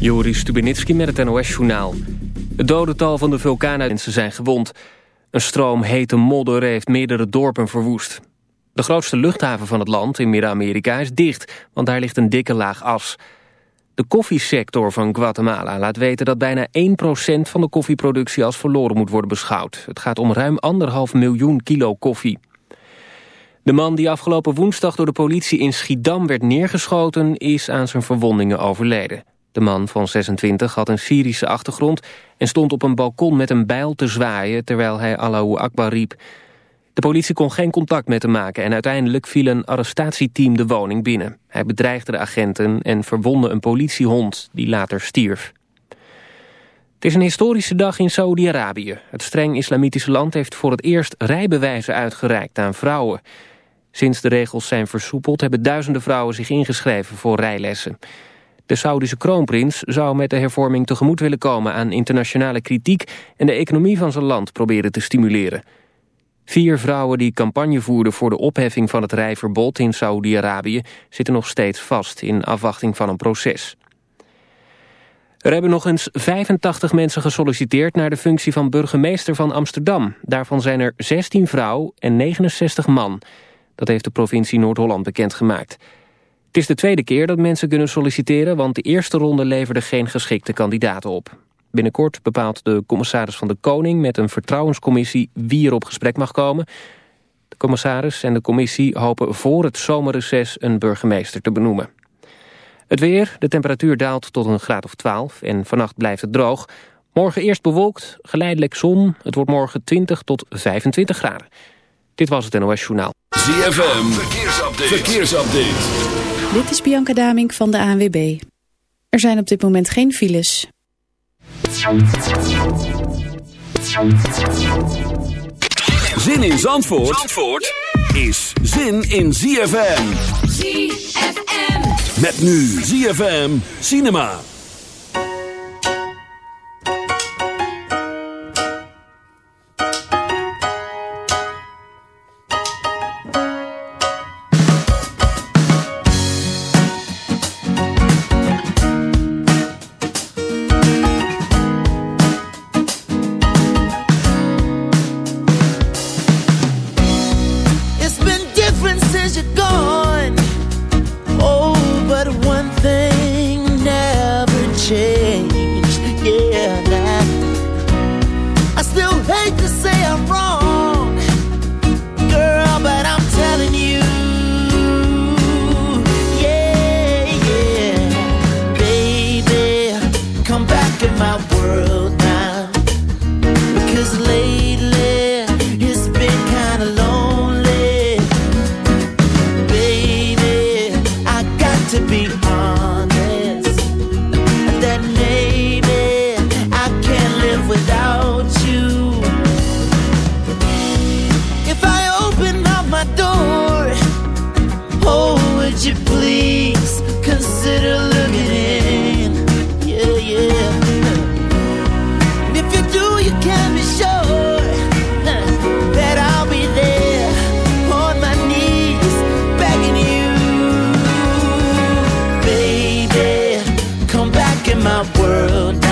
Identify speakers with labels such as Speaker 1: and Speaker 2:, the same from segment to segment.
Speaker 1: Joris Stubenitski met het NOS-journaal. Het dodental van de vulkaanuitmensen zijn gewond. Een stroom hete modder heeft meerdere dorpen verwoest. De grootste luchthaven van het land in Midden-Amerika is dicht... want daar ligt een dikke laag as. De koffiesector van Guatemala laat weten dat bijna 1% van de koffieproductie als verloren moet worden beschouwd. Het gaat om ruim anderhalf miljoen kilo koffie. De man die afgelopen woensdag door de politie in Schiedam werd neergeschoten... is aan zijn verwondingen overleden. De man van 26 had een Syrische achtergrond... en stond op een balkon met een bijl te zwaaien... terwijl hij Allahu Akbar riep. De politie kon geen contact met hem maken... en uiteindelijk viel een arrestatieteam de woning binnen. Hij bedreigde de agenten en verwonde een politiehond... die later stierf. Het is een historische dag in Saoedi-Arabië. Het streng islamitische land heeft voor het eerst rijbewijzen uitgereikt aan vrouwen. Sinds de regels zijn versoepeld hebben duizenden vrouwen zich ingeschreven voor rijlessen. De Saudische kroonprins zou met de hervorming tegemoet willen komen aan internationale kritiek en de economie van zijn land proberen te stimuleren. Vier vrouwen die campagne voerden voor de opheffing van het rijverbod in Saudi-Arabië zitten nog steeds vast in afwachting van een proces. Er hebben nog eens 85 mensen gesolliciteerd naar de functie van burgemeester van Amsterdam. Daarvan zijn er 16 vrouw en 69 man. Dat heeft de provincie Noord-Holland bekendgemaakt. Het is de tweede keer dat mensen kunnen solliciteren... want de eerste ronde leverde geen geschikte kandidaten op. Binnenkort bepaalt de commissaris van de Koning met een vertrouwenscommissie... wie er op gesprek mag komen. De commissaris en de commissie hopen voor het zomerreces een burgemeester te benoemen. Het weer, de temperatuur daalt tot een graad of 12 en vannacht blijft het droog. Morgen eerst bewolkt, geleidelijk zon. Het wordt morgen 20 tot 25 graden. Dit was het NOS Journaal.
Speaker 2: ZFM, verkeersupdate. verkeersupdate.
Speaker 3: Dit is Bianca Damink van de ANWB. Er zijn op dit moment geen files.
Speaker 2: Zin in Zandvoort, Zandvoort is zin in ZFM.
Speaker 4: ZFM.
Speaker 2: Met nu ZFM Cinema.
Speaker 4: world.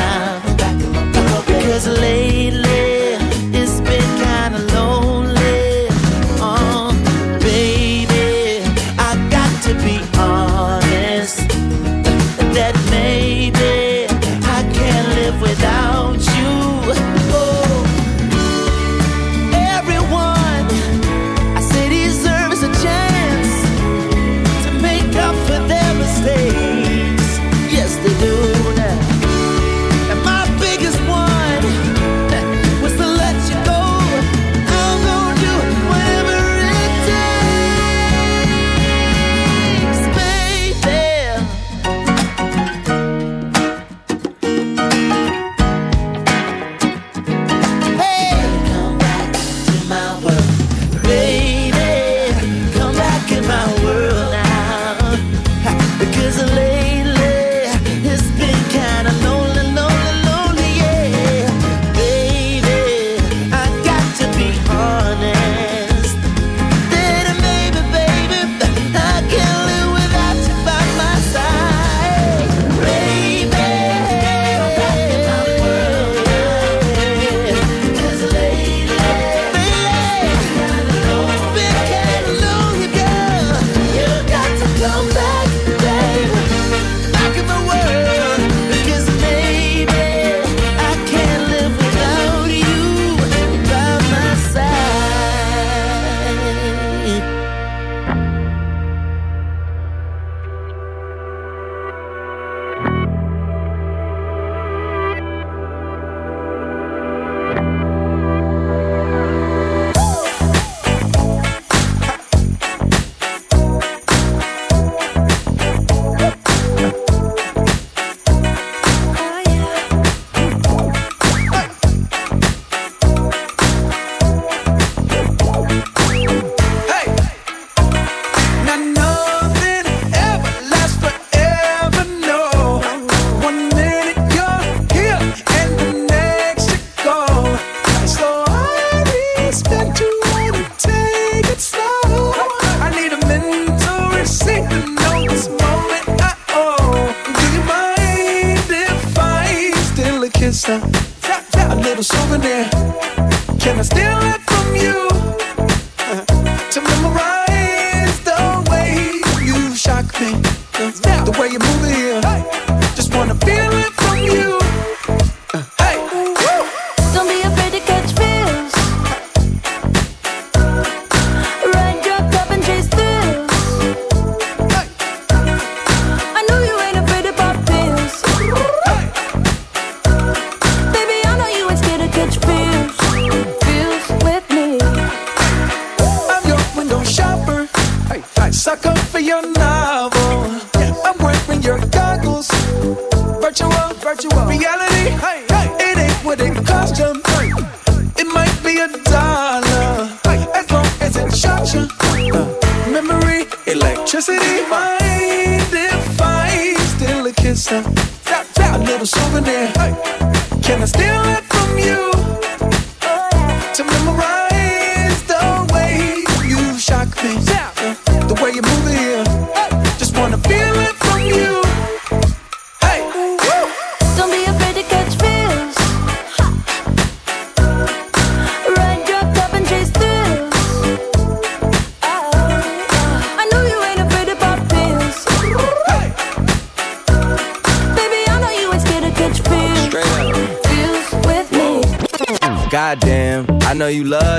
Speaker 4: know you love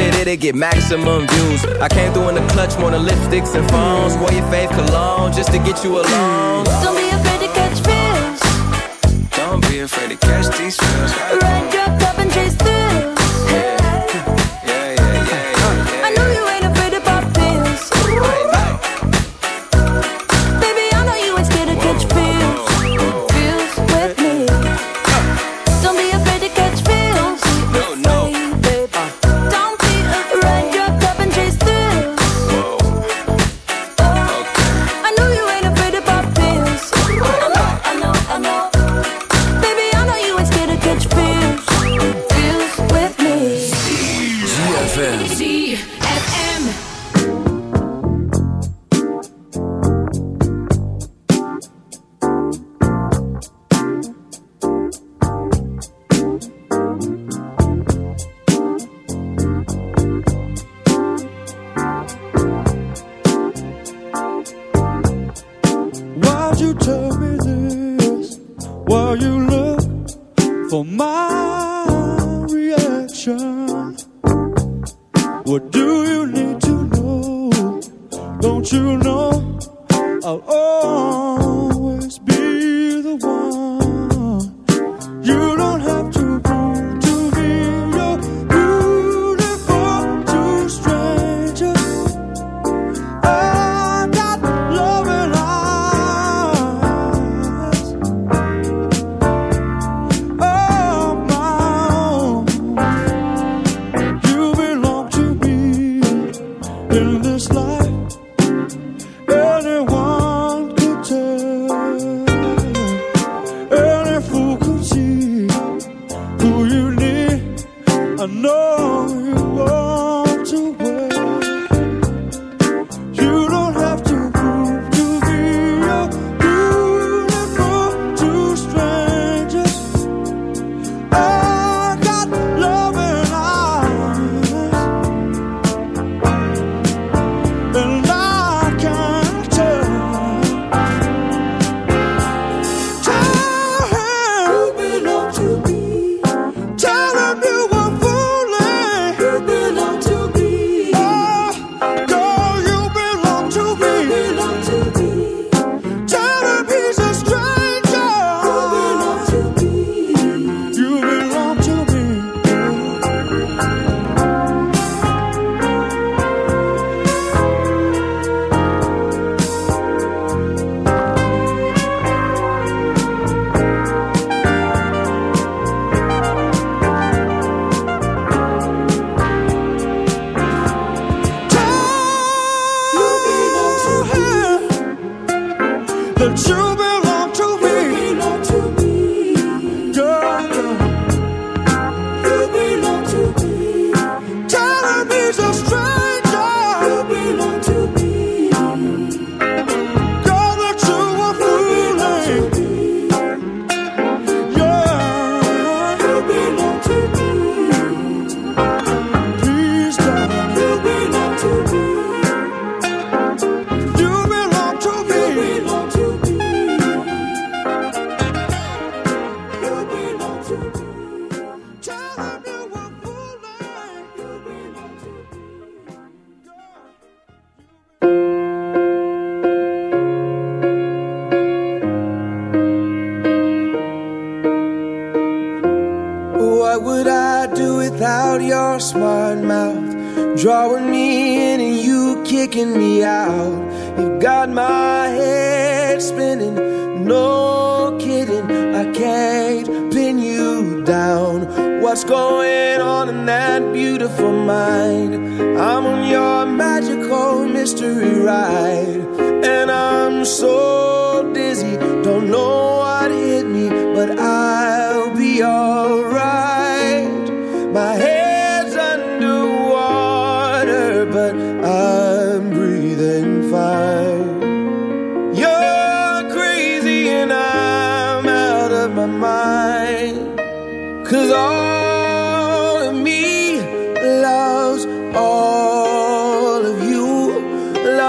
Speaker 5: it, it'll get maximum views. I came through in the clutch more than lipsticks and phones. Wore your fave cologne just to get you alone.
Speaker 6: Don't be afraid to catch feels.
Speaker 5: Don't be afraid to catch these feels.
Speaker 6: Run, drop, top, and chase
Speaker 7: in this life anyone could take.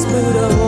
Speaker 8: Life's put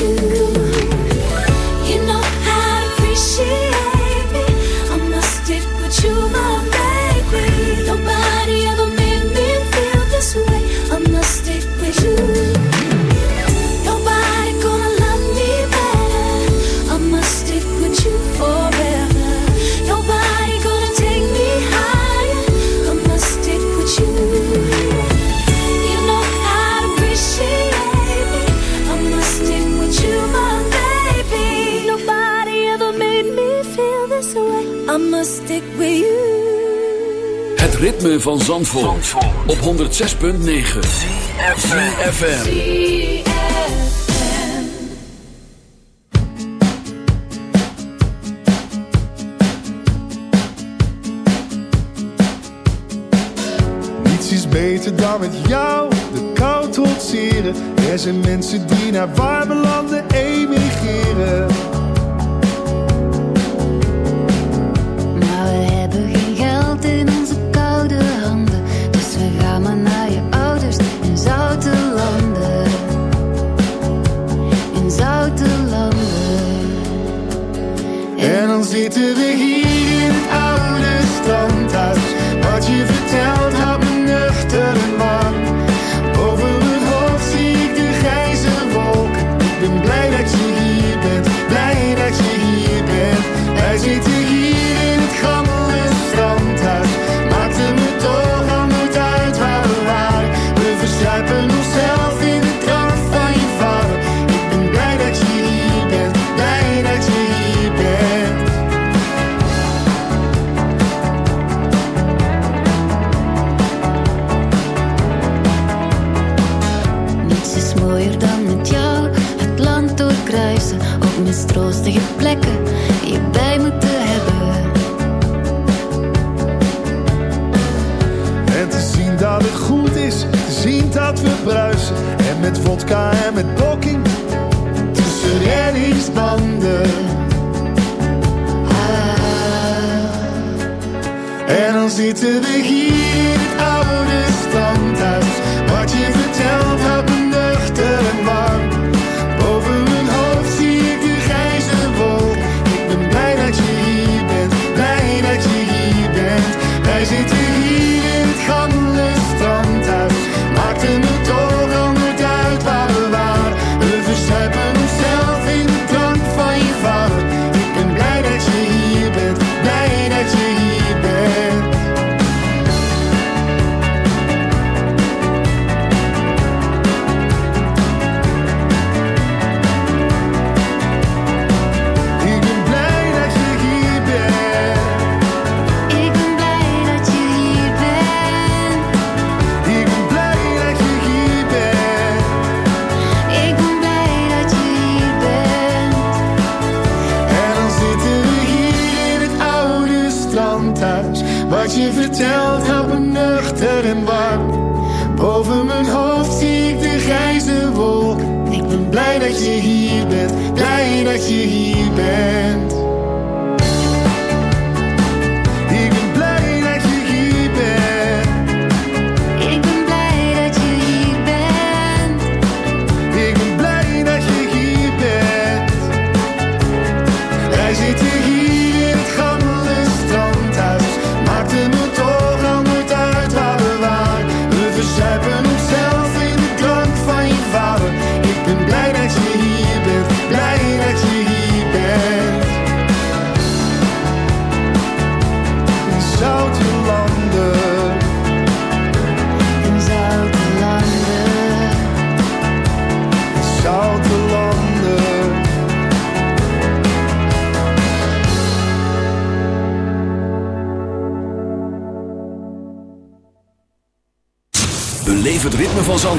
Speaker 8: you.
Speaker 2: ritme van Zandvoort, op 106.9 CFFM
Speaker 9: Niets is beter dan met jou de kou trotseren Er zijn mensen die naar warme landen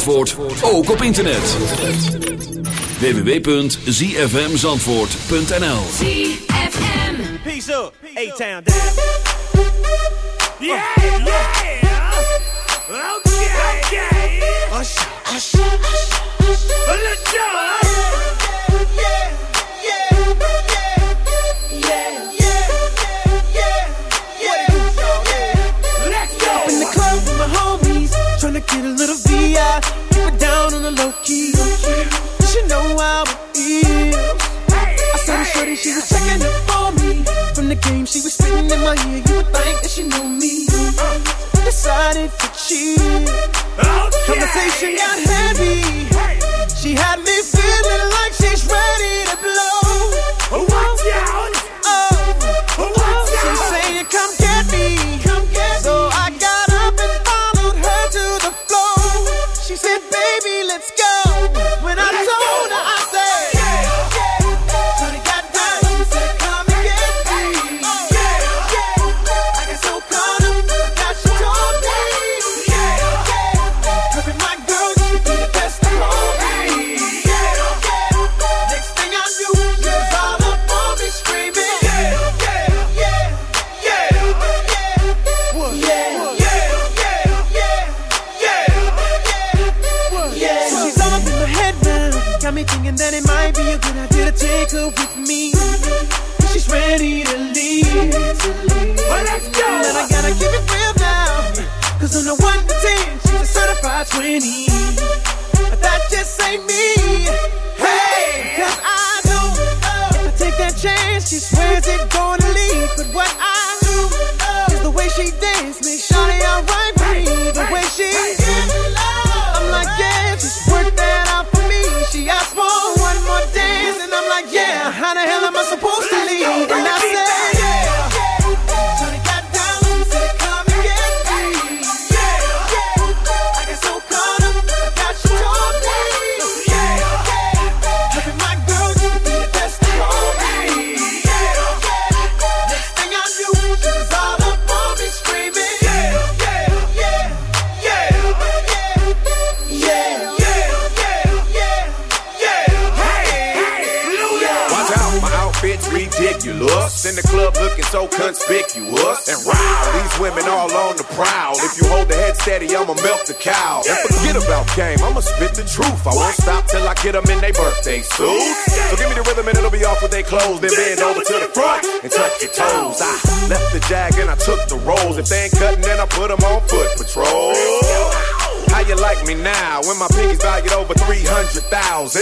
Speaker 2: Ook op internet. www.zfmzandvoort.nl ZFM
Speaker 10: Peace up, A-Town
Speaker 4: and
Speaker 11: touch your toes. I left the jag and I took the rolls. If they ain't cutting, then I put them on foot patrol. How you like me now when my pinky's valued over 300,000?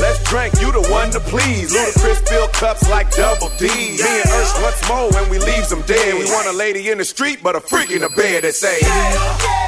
Speaker 11: Let's drink, you the one to please. Ludacris fill cups like double D. Me and Ursh once more when we leave them dead. We want a lady in the street, but a freak in the bed that say, yeah.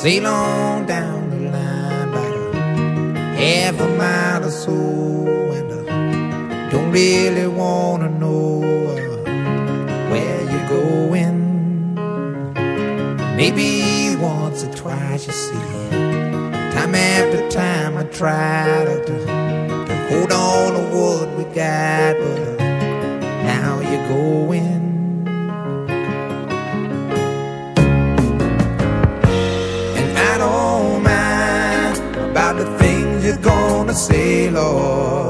Speaker 12: Sail on down the line about half a mile or so, really wanna know where you're going. Maybe once or twice you see, time after time I try to, to, hold on to what we got, but now you're going. And I don't mind about the things you're gonna say, Lord.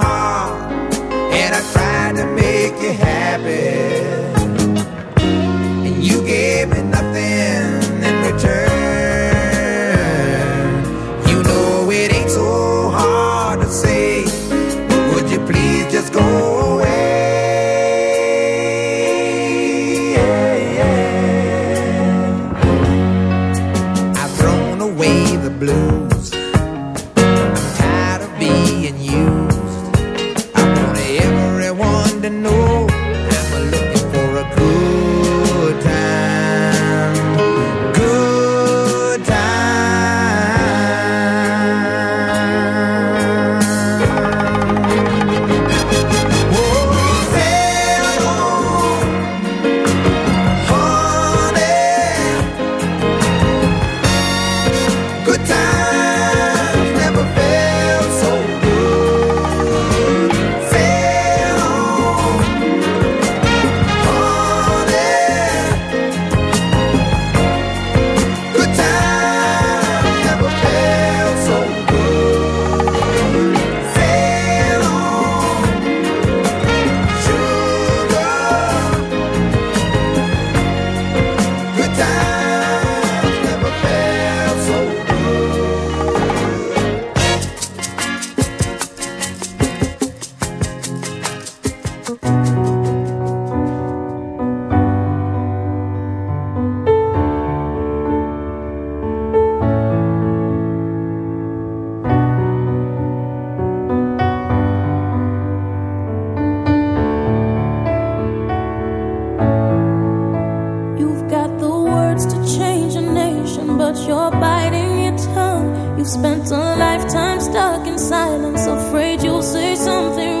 Speaker 8: You've spent a lifetime stuck in silence, afraid you'll say something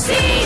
Speaker 13: See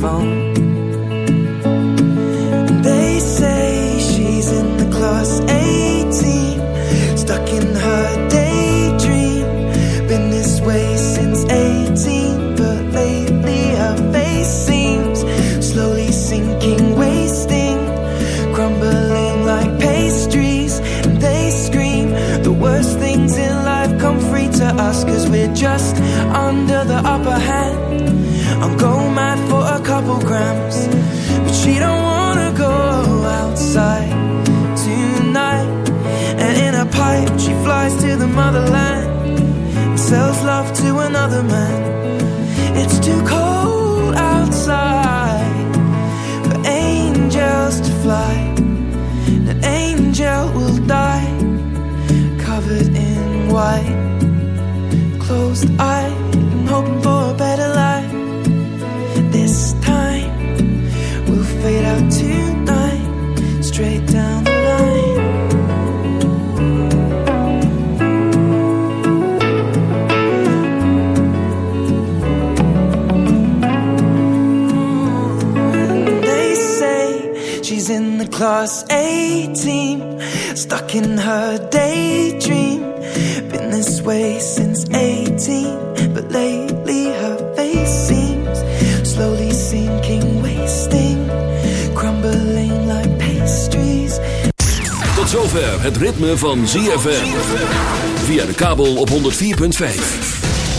Speaker 14: phone. another man. It's too cold outside for angels to fly. An angel will die covered in white. plus 18 Stuck in her daydream. Been this way since 18 But lately her face seems Slowly sinking, wasting Crumbling like pastries.
Speaker 15: Tot zover het ritme van ZFM Via de kabel op 104.5